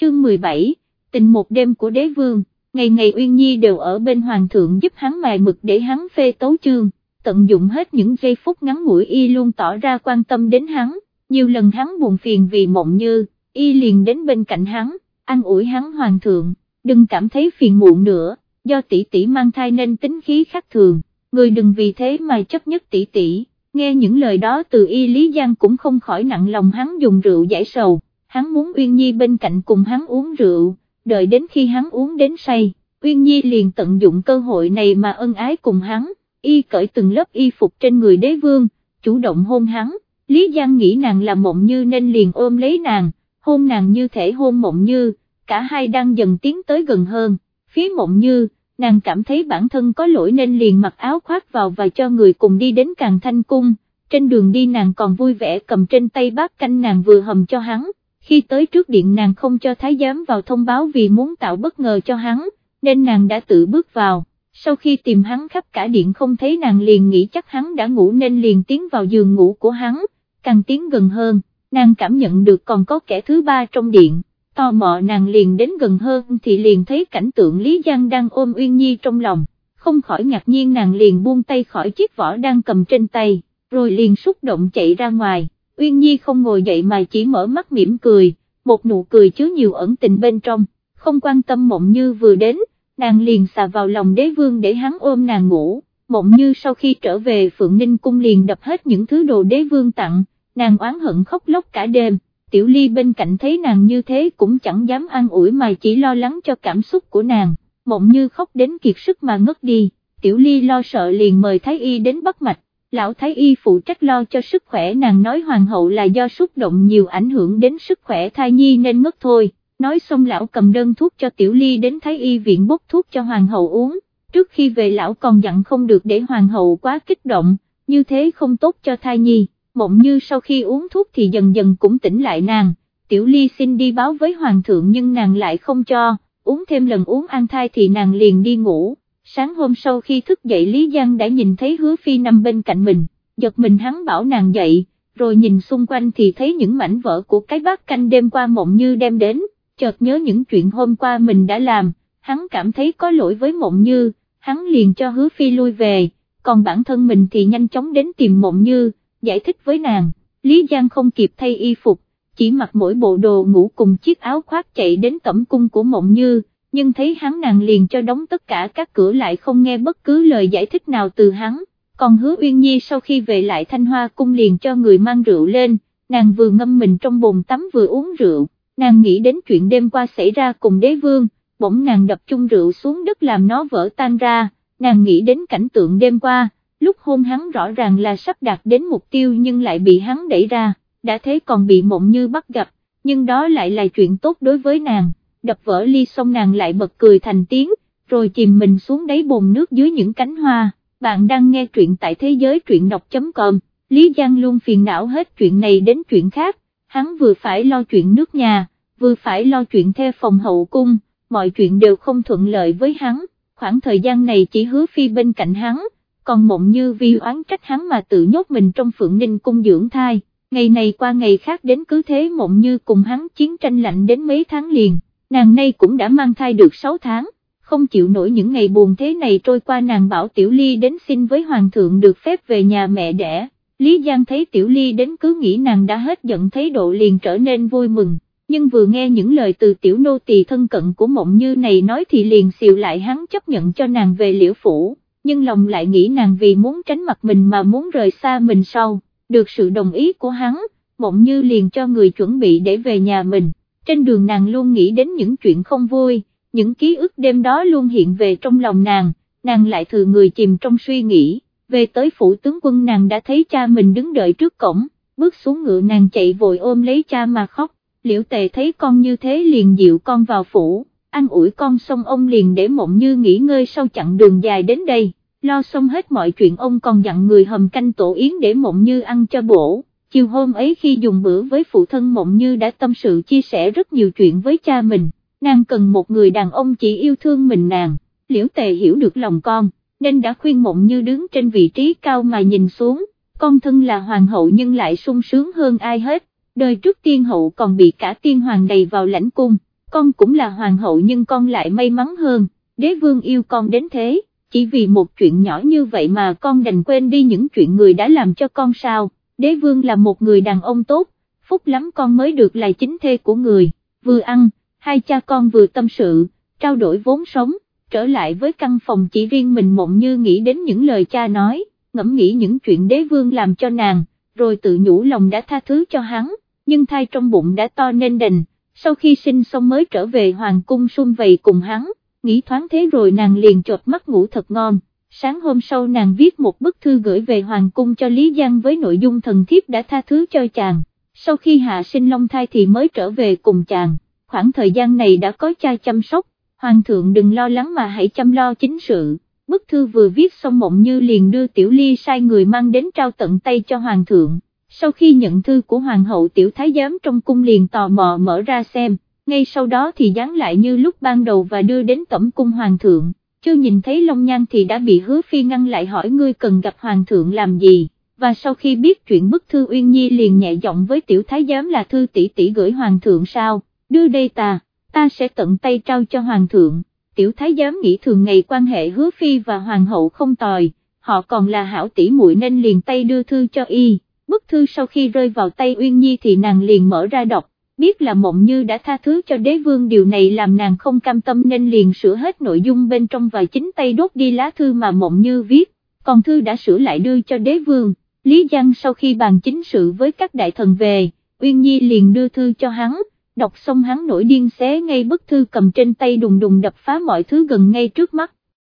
chương 17, tình một đêm của đế vương, ngày ngày Uyên Nhi đều ở bên hoàng thượng giúp hắn mài mực để hắn phê tấu chương, tận dụng hết những giây phút ngắn ngủi y luôn tỏ ra quan tâm đến hắn, nhiều lần hắn buồn phiền vì mộng như, y liền đến bên cạnh hắn, an ủi hắn hoàng thượng, đừng cảm thấy phiền muộn nữa, do tỷ tỷ mang thai nên tính khí khác thường, người đừng vì thế mà chấp nhất tỷ tỷ, nghe những lời đó từ y Lý Giang cũng không khỏi nặng lòng hắn dùng rượu giải sầu, hắn muốn Uyên Nhi bên cạnh cùng hắn uống rượu, đợi đến khi hắn uống đến say, Uyên Nhi liền tận dụng cơ hội này mà ân ái cùng hắn, y cởi từng lớp y phục trên người đế vương, chủ động hôn hắn, Lý Giang nghĩ nàng là mộng như nên liền ôm lấy nàng, hôn nàng như thể hôn mộng như, cả hai đang dần tiến tới gần hơn, phía mộng như, nàng cảm thấy bản thân có lỗi nên liền mặc áo khoác vào và cho người cùng đi đến càng thanh cung, trên đường đi nàng còn vui vẻ cầm trên tay bát canh nàng vừa hầm cho hắn, khi tới trước điện nàng không cho thái giám vào thông báo vì muốn tạo bất ngờ cho hắn, nên nàng đã tự bước vào, sau khi tìm hắn khắp cả điện không thấy nàng liền nghĩ chắc hắn đã ngủ nên liền tiến vào giường ngủ của hắn, càng tiến gần hơn, nàng cảm nhận được còn có kẻ thứ ba trong điện. Tò mò nàng liền đến gần hơn thì liền thấy cảnh tượng Lý Giang đang ôm Uyên Nhi trong lòng, không khỏi ngạc nhiên nàng liền buông tay khỏi chiếc vỏ đang cầm trên tay, rồi liền xúc động chạy ra ngoài, Uyên Nhi không ngồi dậy mà chỉ mở mắt mỉm cười, một nụ cười chứa nhiều ẩn tình bên trong, không quan tâm mộng như vừa đến, nàng liền xà vào lòng đế vương để hắn ôm nàng ngủ, mộng như sau khi trở về Phượng Ninh Cung liền đập hết những thứ đồ đế vương tặng, nàng oán hận khóc lóc cả đêm tiểu ly bên cạnh thấy nàng như thế cũng chẳng dám an ủi mà chỉ lo lắng cho cảm xúc của nàng, mộng như khóc đến kiệt sức mà ngất đi, tiểu ly lo sợ liền mời thái y đến bắt mạch, lão thái y phụ trách lo cho sức khỏe nàng nói hoàng hậu là do xúc động nhiều ảnh hưởng đến sức khỏe thai nhi nên ngất thôi, nói xong lão cầm đơn thuốc cho tiểu ly đến thái y viện bốc thuốc cho hoàng hậu uống, trước khi về lão còn dặn không được để hoàng hậu quá kích động, như thế không tốt cho thai nhi. Mộng như sau khi uống thuốc thì dần dần cũng tỉnh lại nàng, tiểu ly xin đi báo với hoàng thượng nhưng nàng lại không cho, uống thêm lần uống an thai thì nàng liền đi ngủ, sáng hôm sau khi thức dậy Lý Giang đã nhìn thấy hứa phi nằm bên cạnh mình, giật mình hắn bảo nàng dậy, rồi nhìn xung quanh thì thấy những mảnh vỡ của cái bát canh đêm qua mộng như đem đến, chợt nhớ những chuyện hôm qua mình đã làm, hắn cảm thấy có lỗi với mộng như, hắn liền cho hứa phi lui về, còn bản thân mình thì nhanh chóng đến tìm mộng như, giải thích với nàng, Lý Giang không kịp thay y phục, chỉ mặc mỗi bộ đồ ngủ cùng chiếc áo khoác chạy đến tẩm cung của Mộng Như, nhưng thấy hắn nàng liền cho đóng tất cả các cửa lại không nghe bất cứ lời giải thích nào từ hắn, còn hứa Uyên Nhi sau khi về lại Thanh Hoa cung liền cho người mang rượu lên, nàng vừa ngâm mình trong bồn tắm vừa uống rượu, nàng nghĩ đến chuyện đêm qua xảy ra cùng đế vương, bỗng nàng đập chung rượu xuống đất làm nó vỡ tan ra, nàng nghĩ đến cảnh tượng đêm qua lúc hôn hắn rõ ràng là sắp đạt đến mục tiêu nhưng lại bị hắn đẩy ra, đã thế còn bị mộng như bắt gặp, nhưng đó lại là chuyện tốt đối với nàng, đập vỡ ly xong nàng lại bật cười thành tiếng, rồi chìm mình xuống đáy bồn nước dưới những cánh hoa, bạn đang nghe truyện tại thế giới truyện đọc.com, Lý Giang luôn phiền não hết chuyện này đến chuyện khác, hắn vừa phải lo chuyện nước nhà, vừa phải lo chuyện theo phòng hậu cung, mọi chuyện đều không thuận lợi với hắn, khoảng thời gian này chỉ hứa phi bên cạnh hắn, còn mộng như vi oán trách hắn mà tự nhốt mình trong phượng ninh cung dưỡng thai, ngày này qua ngày khác đến cứ thế mộng như cùng hắn chiến tranh lạnh đến mấy tháng liền, nàng nay cũng đã mang thai được 6 tháng, không chịu nổi những ngày buồn thế này trôi qua nàng bảo Tiểu Ly đến xin với Hoàng thượng được phép về nhà mẹ đẻ, Lý Giang thấy Tiểu Ly đến cứ nghĩ nàng đã hết giận thấy độ liền trở nên vui mừng. Nhưng vừa nghe những lời từ tiểu nô tỳ thân cận của mộng như này nói thì liền xìu lại hắn chấp nhận cho nàng về liễu phủ, nhưng lòng lại nghĩ nàng vì muốn tránh mặt mình mà muốn rời xa mình sau, được sự đồng ý của hắn, mộng như liền cho người chuẩn bị để về nhà mình, trên đường nàng luôn nghĩ đến những chuyện không vui, những ký ức đêm đó luôn hiện về trong lòng nàng, nàng lại thừa người chìm trong suy nghĩ, về tới phủ tướng quân nàng đã thấy cha mình đứng đợi trước cổng, bước xuống ngựa nàng chạy vội ôm lấy cha mà khóc, liễu tề thấy con như thế liền dịu con vào phủ ăn ủi con xong ông liền để mộng như nghỉ ngơi sau chặng đường dài đến đây, lo xong hết mọi chuyện ông còn dặn người hầm canh tổ yến để mộng như ăn cho bổ. Chiều hôm ấy khi dùng bữa với phụ thân mộng như đã tâm sự chia sẻ rất nhiều chuyện với cha mình, nàng cần một người đàn ông chỉ yêu thương mình nàng, liễu tề hiểu được lòng con, nên đã khuyên mộng như đứng trên vị trí cao mà nhìn xuống, con thân là hoàng hậu nhưng lại sung sướng hơn ai hết, đời trước tiên hậu còn bị cả tiên hoàng đầy vào lãnh cung. Con cũng là hoàng hậu nhưng con lại may mắn hơn, đế vương yêu con đến thế, chỉ vì một chuyện nhỏ như vậy mà con đành quên đi những chuyện người đã làm cho con sao, đế vương là một người đàn ông tốt, phúc lắm con mới được là chính thê của người, vừa ăn, hai cha con vừa tâm sự, trao đổi vốn sống, trở lại với căn phòng chỉ riêng mình mộng như nghĩ đến những lời cha nói, ngẫm nghĩ những chuyện đế vương làm cho nàng, rồi tự nhủ lòng đã tha thứ cho hắn, nhưng thai trong bụng đã to nên đành, sau khi sinh xong mới trở về hoàng cung sum vầy cùng hắn, nghĩ thoáng thế rồi nàng liền chột mắt ngủ thật ngon. Sáng hôm sau nàng viết một bức thư gửi về Hoàng cung cho Lý Giang với nội dung thần thiếp đã tha thứ cho chàng, sau khi hạ sinh long thai thì mới trở về cùng chàng, khoảng thời gian này đã có cha chăm sóc, Hoàng thượng đừng lo lắng mà hãy chăm lo chính sự, bức thư vừa viết xong mộng như liền đưa Tiểu Ly sai người mang đến trao tận tay cho Hoàng thượng, sau khi nhận thư của Hoàng hậu Tiểu Thái giám trong cung liền tò mò mở ra xem, ngay sau đó thì dán lại như lúc ban đầu và đưa đến tẩm cung Hoàng thượng, chưa nhìn thấy Long Nhan thì đã bị hứa phi ngăn lại hỏi ngươi cần gặp Hoàng thượng làm gì và sau khi biết chuyện bức thư Uyên Nhi liền nhẹ giọng với tiểu thái giám là thư tỷ tỷ gửi hoàng thượng sao, đưa đây ta, ta sẽ tận tay trao cho hoàng thượng, tiểu thái giám nghĩ thường ngày quan hệ hứa phi và hoàng hậu không tồi, họ còn là hảo tỷ muội nên liền tay đưa thư cho y, bức thư sau khi rơi vào tay Uyên Nhi thì nàng liền mở ra đọc, biết là mộng như đã tha thứ cho đế vương điều này làm nàng không cam tâm nên liền sửa hết nội dung bên trong và chính tay đốt đi lá thư mà mộng như viết, còn thư đã sửa lại đưa cho đế vương. Lý Giang sau khi bàn chính sự với các đại thần về, Uyên Nhi liền đưa thư cho hắn, đọc xong hắn nổi điên xé ngay bức thư cầm trên tay đùng đùng đập phá mọi thứ gần ngay trước mắt,